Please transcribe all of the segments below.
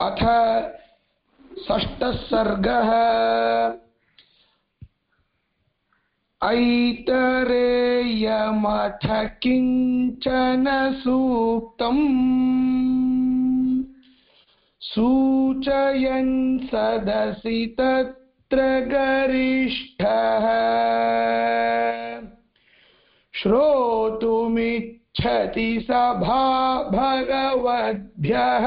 अथ षष्ठः सर्गः। ऐतरेयमथ किंचन सूक्तम् सूचयन् सदसि तत्र गरिष्ठः। श्रोतुमिच्छति सभा भगवद्भ्यः।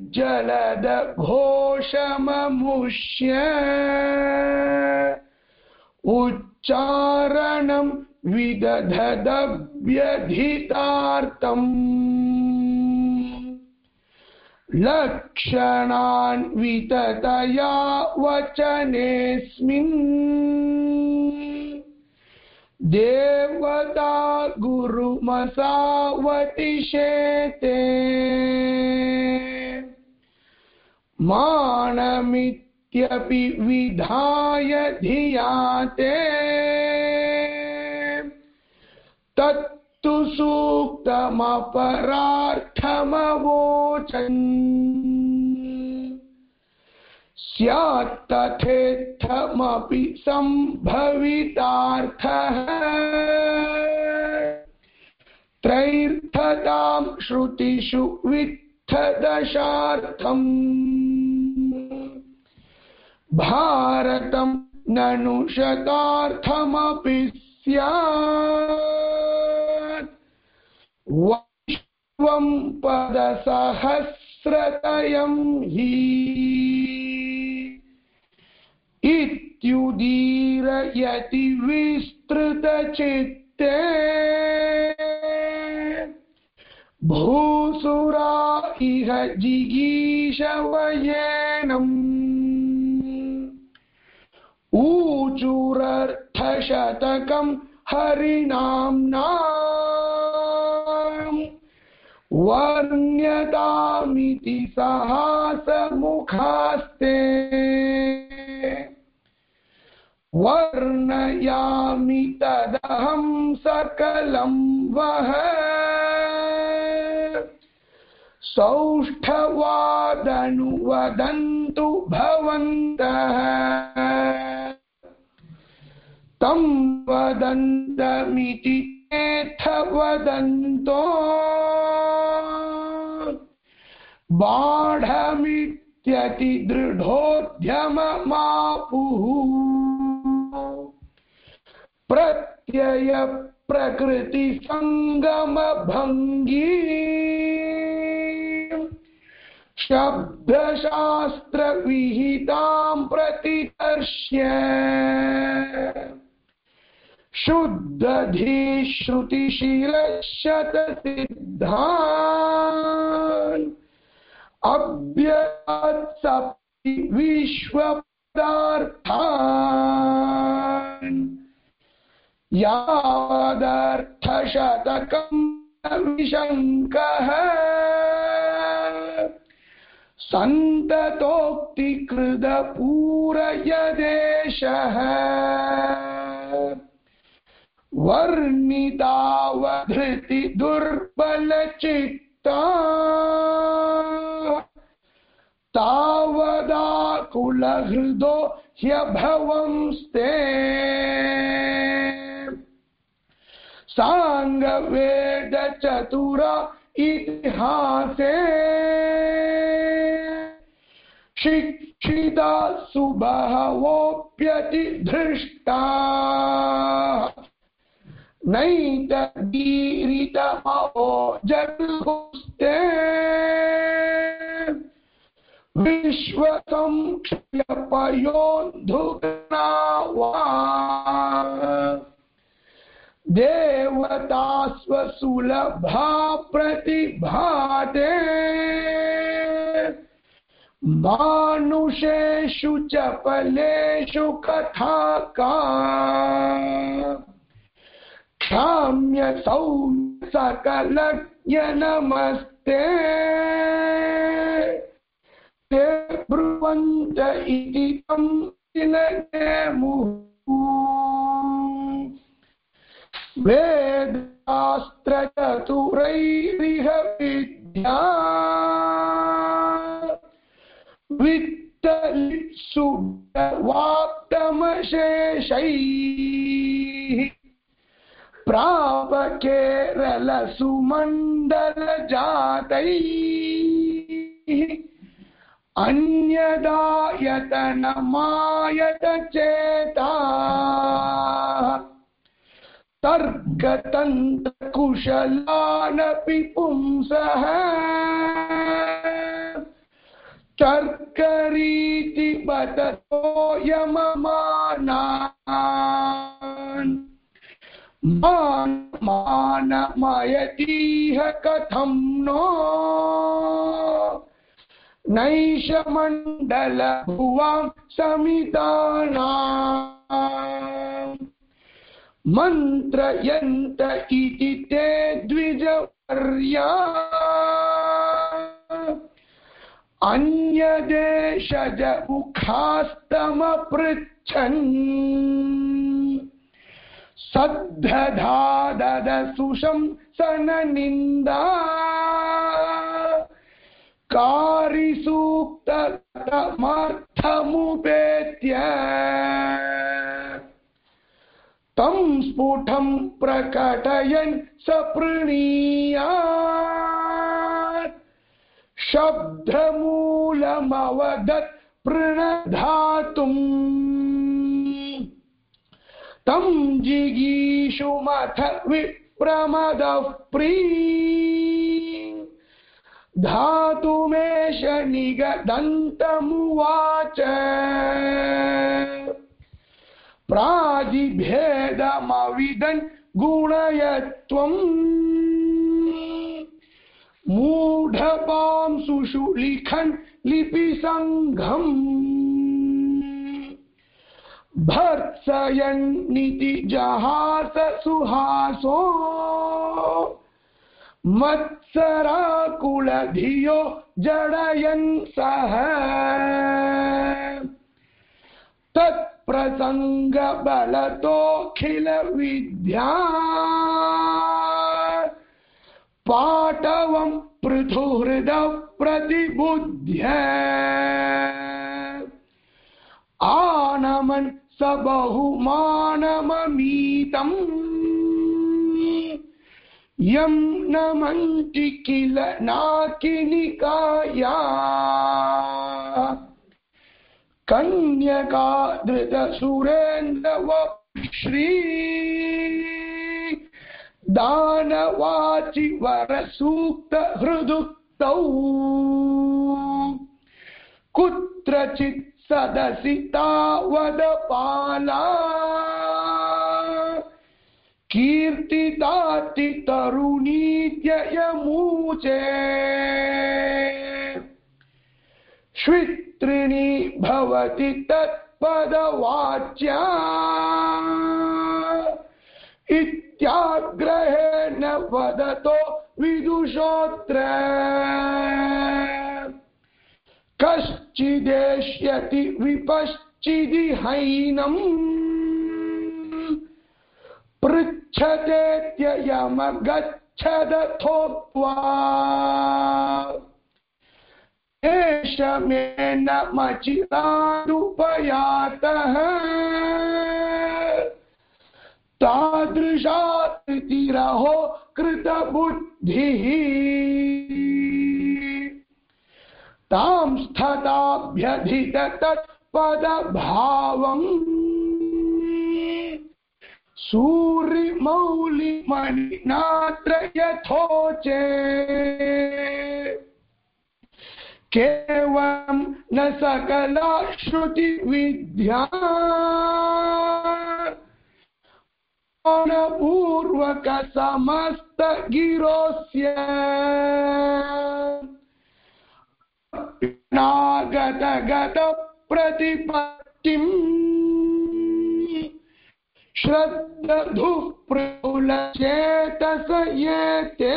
व्यूढहृज्जलदघोषममुष्य उच्चारणं विदधदव्यधितार्थम्। लक्षणान्विततया वचनेऽस्मिन् देवता गुरुमसावतिशेते मानमित्यपि विधाय धियाते। तत्तु सूक्तमपरार्थमवोचन्। स्यात् तथेत्थमपि सम्भवितार्थः। त्रैर्थतां श्रुतिषु वित्थदशार्थम्। भारतं ननु शतार्थमपि स्यात्। वैश्वं पदसहस्रतयं हि। इत्युदीरयति विस्तृतचित्ते। भूसुरा इह जिगीषवयेनम् ऊचुरर्थशतकं हरिणाम्ना वर्ण्यतामिति सहासमुखास्ते। वर्णयामि तदहं सकलं वः सौष्ठवादनुवदन्तु भवन्तः। तं वदन्तमिति चेथ वदन्तो। बाढमित्यतिदृढोद्यममापुः। प्रत्यय प्रकृतिसङ्गमभङ्गी शब्दशास्त्रविहितां प्रतिदर्श्य। शुद्धधिश्रुतिशिरशतसिद्धान् अभ्यसप्ति विश्वपदार्थान् यावदर्थशतकं विशङ्कः सन्ततोक्तिकृतपूरयदेशः वर्णितावधृति दुर्बलचित्ता तावदाकुलहृदो ह्यभवंस्ते। साङ्गवेदचतुर इतिहासे। शिक्षिता सुबहवोऽप्यति धृष्टा नैतदीरितमो जगुस्ते विश्वसंक्षयपयोन्धुना वा देवता स्वसुलभा प्रतिभाते। मानुषेषु च फलेषु कथा का। क्षाम्य सौम्य सकलज्ञ नमस्ते ते ब्रुवन्त इति तं वेदास्त्रचतुरैरिह विद्या वित्तलित्सु वाप्तमशेषैः। प्राप केरलसुमण्डलजातैः अन्यदायतनमायत चेता तर्कतन्त्रकुशलानपि पुंसः तर्करीति बततो यममानान् मानमयतीह कथं नो नैष मण्डलभुवां समितानाम् मन्त्रयन्त इति ते द्विजवर्या। अन्यदेशज मुखास्तमपृच्छन् सद्धधाददसुषं सननिन्दा। कारिसूक्तमर्थमुपेत्य तं स्फुटं प्रकटयन् सपृणीयात्। शब्दमूलमवदत् प्रणधातुम्। तं जिगीषुमथ विप्रमदः प्री धातुमेष निगदन्तमुवाच। प्रादिभेदमविदन् गुणयत्वम्। मूढपांसुषु लिखन् लिपिसङ्घम्। भर्त्सयन्निति जहास सुहासो। मत्सराकुलधियो जडयन् सः तत्प्रसङ्गबलतोऽखिलविद्या पाटवं पृथुहृदः प्रतिबुध्य आनमन् स बहुमानममीतम्। यं नमन्ति किल नाकिनिकाया। कन्यका धृतसुरेन्द्रवश्री दानवाचि वरसूक्तहृदुक्तौ कुत्रचित् सदसि तावदपाला कीर्तिताति तरुणीत्ययमूचे श्वित्रिणी भवति तत्पदवाच्या। इत्याग्रहेण वदतो विदुषोऽत्र कश्चिदेष्यति विपश्चिदिहैनम्। पृच्छतेत्ययमगच्छदथोक्त्वा। एष मे न तादृशातिरहो कृतबुद्धिः। तां स्थताभ्यधित तत्पदभावम् सूर्यमौलिमणिनात्र यथोचे केवलं न सकला श्रुतिविद्या पूर्वक समस्त गिरोस्य नागतगतप्रतिपत्तिम् श्रद्धधुः प्रफुल्लचेतस ये ते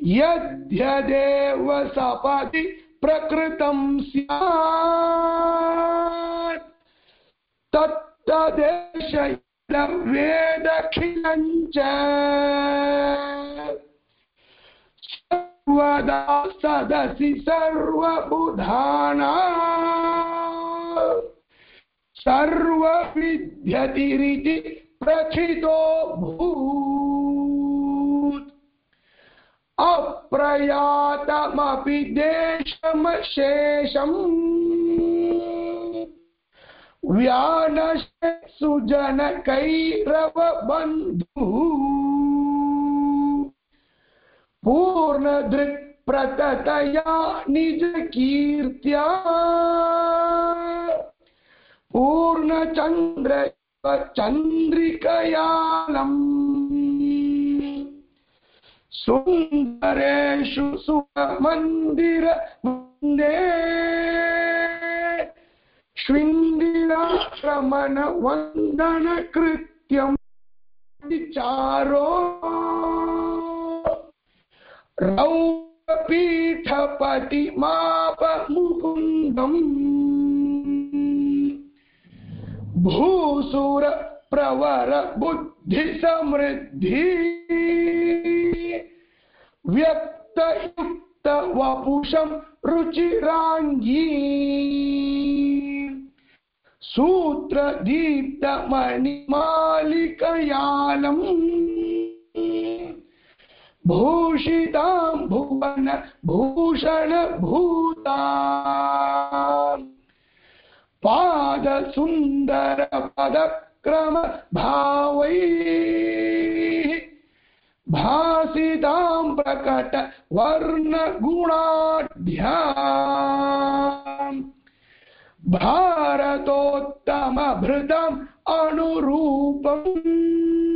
यद्यदेव सपदि प्रकृतं स्यात् तत्तदेश वेदखिलञ्च सर्वदा सदसि सर्वबुधाना सर्वविद्यतिरिति प्रथितो भूत्। अप्रयातमपि देशमशेषम् व्यानशेत्सु जनकैरवबन्धुः पूर्णदृक्प्रततया निजकीर्त्या पूर्णचन्द्र चन्द्रिकयालम् सुन्दरेषु सुमन्दिर वंदे। श्विन्दिराश्रमण वन्दन कृत्यम् विचारो रौपीठपति माप मुकुन्दम्। भूसुर प्रवर बुद्धि समृद्धि। व्यक्त युक्त वपुषम रुचिरांगी सूत्र दीप्त मणि मणिमालिकयालम् भूषितां भुवन भूषण भूता पाद सुन्दर पदक्रम भावै भासितां प्रकट वर्णगुणाढ्याम् भारतोत्तमभृतम् अनुरूपम्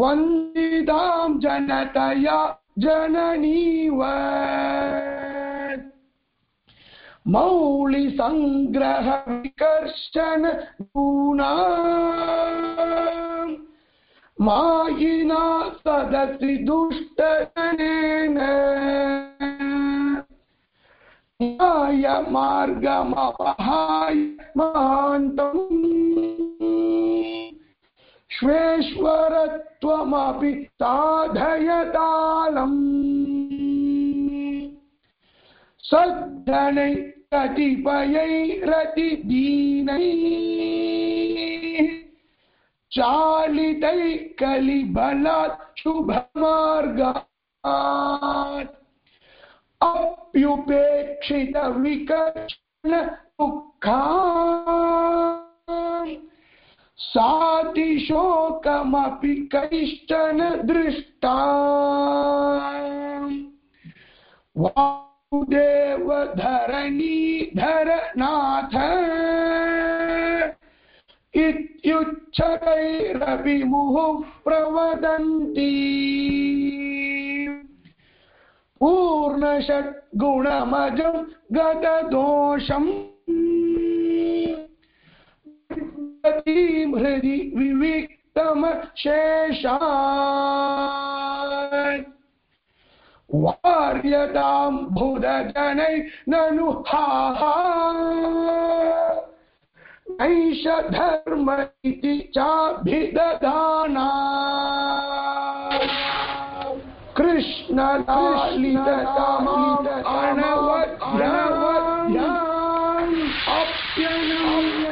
वन्दितां जनतया जननीव मौलि संग्रह विकर्षण गुणा मायिना सदसि दुष्टजनेन न्याय मार्गमपहाय महान्तम् श्वेश्वरत्वमपि साधयतालम्। सद्धनै कतिपयैरतिदीनैः चालितैः कलिबलात् शुभमार्गात्। अप्युपेक्षित विकर्षण दुःखा सातिशोकमपि कैश्चन दृष्टा वासुदेव धरणीधर नाथ इत्युच्छकैरपि मुहुः प्रवदन्ति पूर्णषड्गुणमजं गतदोषम् हृदि विविक्तमशेषात् वार्यतां भुदजनै ननु नैष धर्म इति चाभिदधाना कृष्णलालिततामाम् अप्यनम्।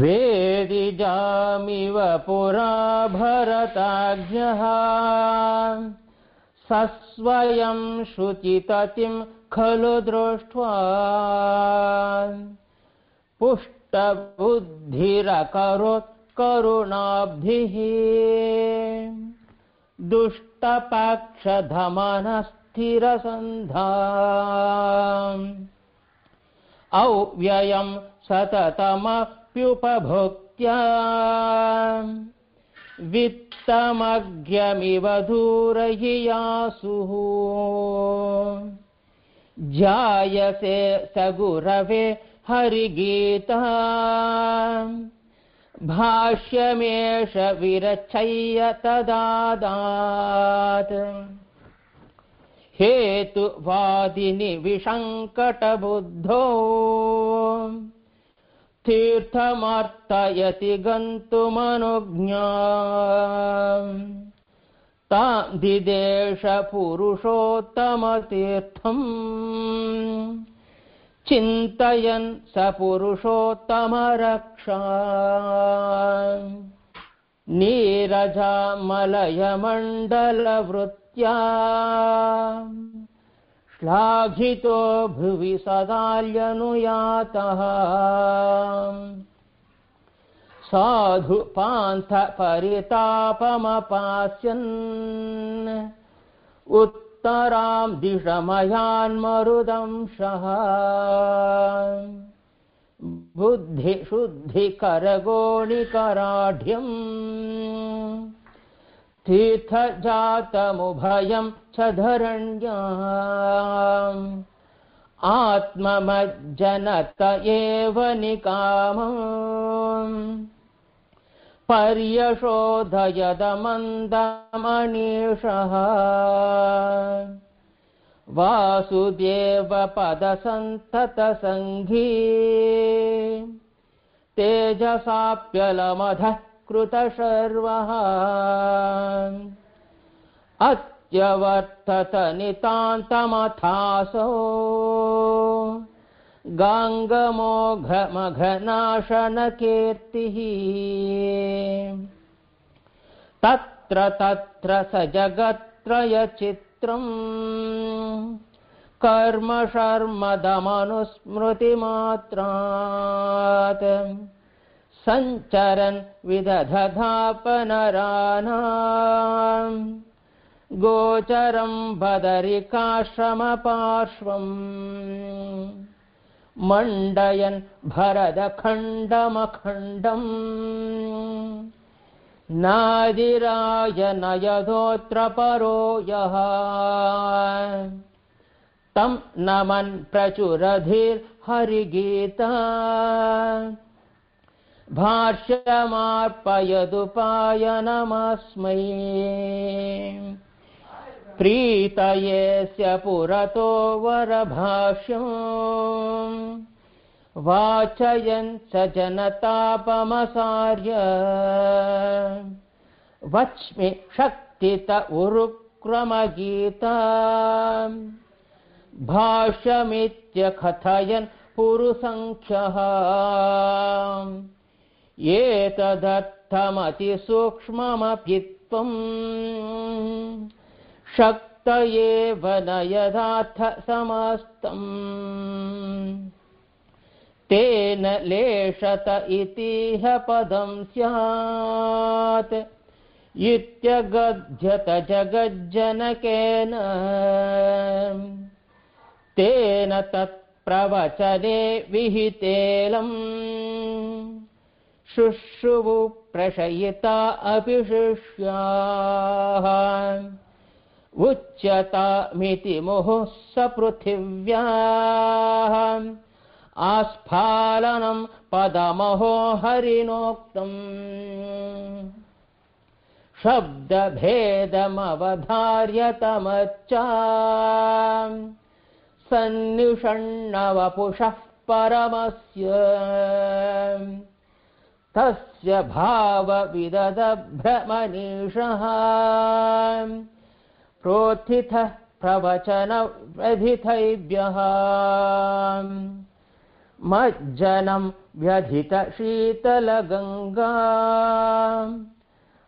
वेदिजामिव पुरा भरताज्ञः सस्वयं शुचिततिं खलु दृष्ट्वा पुष्टबुद्धिरकरोत् करुणाब्धिः दुष्टपाक्षधमनस्थिरसन्धा अव्ययं सततमप्युपभोक्त्या। वित्तमज्ञमिव दूरयियासुः जायसे स गुरवे हरिगीता। भाष्यमेष विरचय्य तदादात्। हेतुवादिनि विसङ्कटबुद्धो तीर्थमर्तयति गन्तुमनुज्ञा। तां दिदेशपुरुषोत्तमतीर्थम् चिन्तयन् स पुरुषोत्तमरक्षा श्लाघितो भुवि सदाल्यनुयातः। साधु पान्थ परितापमपास्यन्। उत्तरां दिशमयान्मरुदंशः बुद्धिशुद्धिकरगोणिकराढ्यम् तीर्थजातमुभयं च धरण्या आत्ममज्जनत एव निकामम्। पर्यशोधयदमन्दमनीषः। वासुदेवपदसन्ततसङ्घी। तेजसाप्यलमधः कृतशर्वः अत्यवर्तत नितान्तमथासो गाङ्गमोघमघनाशनकीर्तिः। तत्र तत्र स जगत्त्रयचित्रम्। कर्म शर्मदमनुस्मृतिमात्रात् सञ्चरन् विदधधापनराणाम्। गोचरं बदरिकाश्रमपार्श्वम्। मण्डयन् भरदखण्डमखण्डम् नादिराय नयदोऽत्र परो यः। तं नमन् प्रचुरधिर्हरिगीता भाष्यमार्पयदुपायनमस्मै प्रीतयेस्य पुरतो वरभाष्यम् वाचयन् स जनतापमसार्य। वच्मि शक्तित उरुक्रमगीता। भाष्यमित्यकथयन् पुरुसङ्ख्यः एतदर्थमतिसूक्ष्ममपि त्वम् शक्त एव न यदार्थ समस्तम् तेन लेशत इतिह पदं स्यात् इत्यगध्यत जगज्जनकेन। तेन तत्प्रवचने विहितेलम् शुश्रुवु प्रशयिता अपि शिष्याः उच्यतामिति मुहुः स पृथिव्याः आस्फालनं पदमहो हरिणोक्तम् शब्दभेदमवधार्यतमच्च सन्निषण्णवपुषः परमस्य तस्य भावविदधभ्रमनीषः। प्रोत्थितः प्रवचनव्यधिथैभ्यः मज्जनं व्यधितशीतलगङ्गा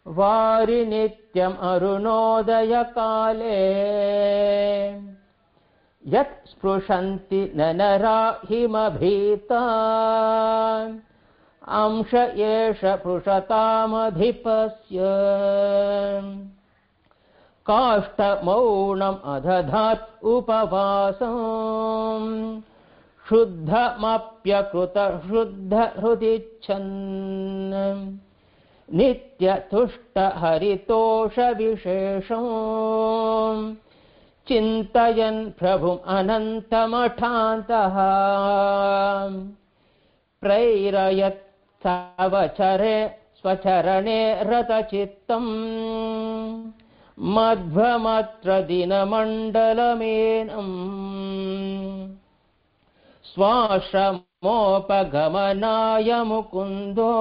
वारि नित्यम् अरुणोदयकाले यत् स्पृशन्ति न नरा हिमभीता अंश एष पृषतामधिपस्य। काष्ठमौणम् अदधात् उपवासम्। शुद्धमप्यकृत शुद्धहृदिच्छन्। नित्यतुष्टहरितोषविशेषम्। चिन्तयन् प्रभुम् अनन्तमठान्तः। प्रैरयत् सवचरे स्वचरणे रतचित्तम् मध्वमत्र दिनमण्डलमेनम्। स्वाश्रमोपगमनाय मुकुन्दो।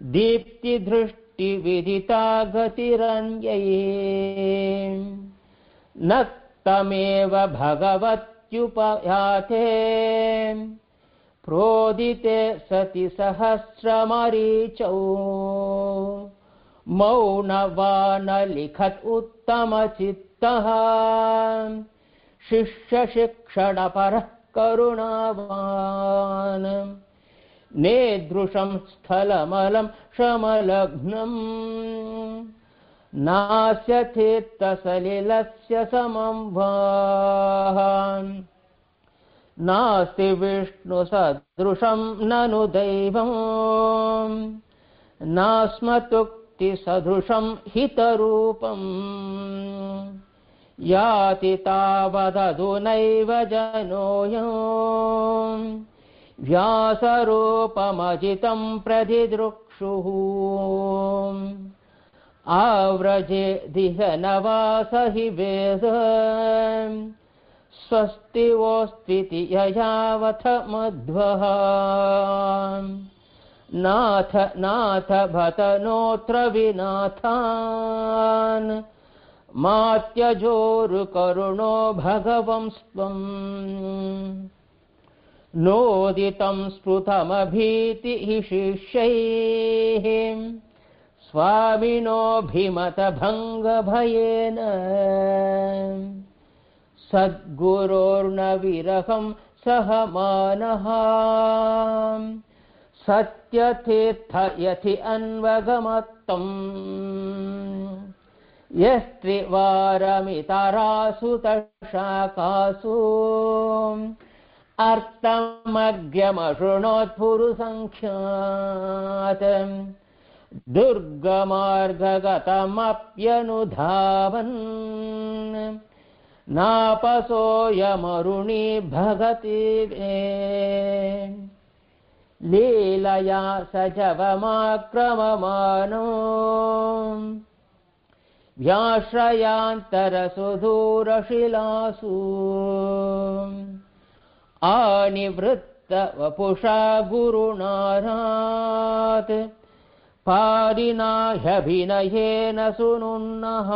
दीप्तिदृष्टिविदिता गतिरन्यै न तमेव भगवत्युपयाते प्रोदिते सति सहस्रमरीचौ मौनवानलिखत् उत्तमचित्तः। शिष्यशिक्षणपरः करुणावान्। नेदृशं स्थलमलं श्रमलग्नम् नास्य तीर्थसलिलस्य समं वा नास्ति विष्णुसदृशं ननु दैवम्। नास्मतुक्तिसदृशं हितरूपम्। याति तावदधुनैव जनोऽयम् व्यासरूपमजितं प्रधिदृक्षुः आव्रजे दिह नवास हि वेद स्वस्ति वोस्त्विति ययावथ मध्वः। नाथ नाथ भतनोऽत्र विनाथान्। मात्यजोरुकरुणो भगवंस्त्वम्। नोदितं स्फुतमभीतिः शिष्यैः। स्वामिनोऽभिमतभङ्गभयेन सद्गुरोर्न विरहं सह मानः। सत्यतीर्थ यथि अन्वगमत्तम्। यस्त्रिवारमितरासु तशाकासु। अर्थमज्ञमशृणोत्पुरुसङ्ख्यात् दुर्गमार्गगतमप्यनुधावन् नापसोऽयमरुणि भगति वे लीलया व्याश्रयान्तरसुधूरशिलासु आनिवृत्त वपुषा गुरुणारात् पारिणा ह्यभिनयेन सुनुन्नः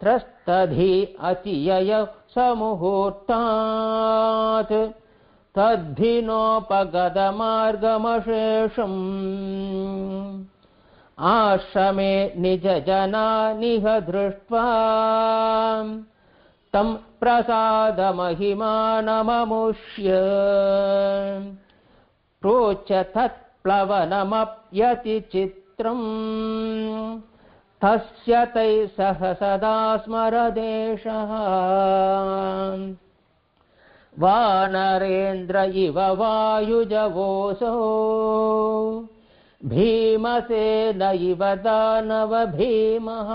त्रस्त त्रस्तधि अतियय समुहूर्तात्। तद्धिनोपगतमार्गमशेषम् आश्रमे निजजनानिह दृष्ट्वा। तं प्रसादमहिमानममुष्य। प्रोच्य तत्प्लवनमप्यति चित्रम् तस्य तैः सह सदा स्मरदेशः। वानरेन्द्र इव वायुजवोऽसौ। भीमसेन इव दानव भीमः।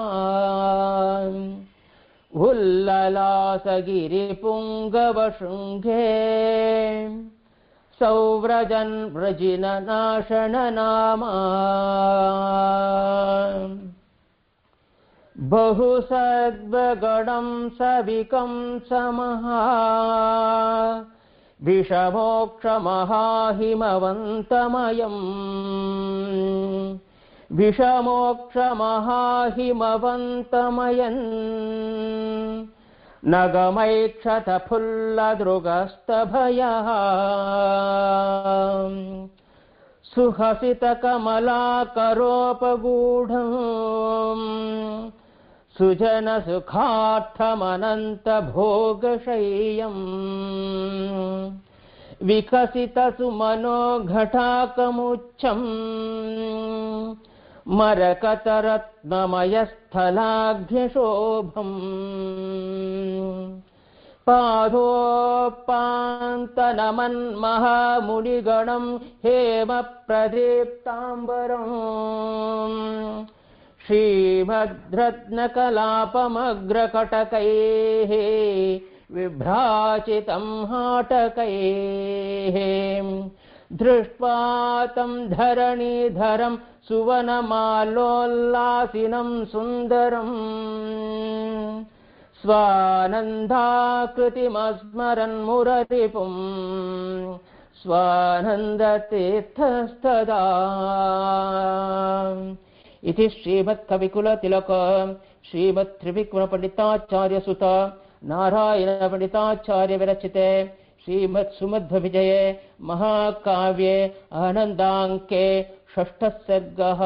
उल्ललासगिरिपुङ्गवशृङ्गे सौव्रजन् व्रजिननाशननामा बहु सद्वगणम् सविकम् समः विषमोक्षमहामवन्त विषमोक्षमहामवन्तमयन् नगमैक्षतफुल्लदृगस्तभयः सुहसितकमलाकरोपगूढम्। सुजनसुखार्थमनन्तभोगशय्यम् विकसितसुमनोघटाकमुच्छम् मरकतरत्नमयस्थलाघ्यशोभम्। पादोपान्तनमन्महामुनिगणम् हेमप्रदीप्ताम्बरम् श्रीभद्रत्नकलापमग्रकटकैः विभ्राचितम् हाटकैः दृष्ट्वा तम् धरणीधरम् सुवनमालोल्लासिनम् सुन्दरम् स्वानन्दाकृतिमस्मरन्मुररिपुम् स्वानन्दतीर्थस्तदा इति श्रीमत्कविकुलतिलक। श्रीमत्त्रिविक्रमपण्डिताचार्यसुत। नारायणपण्डिताचार्यविरचिते। श्रीमत्सुमध्वविजये महाकाव्ये आनन्दाङ्के षष्ठः सर्गः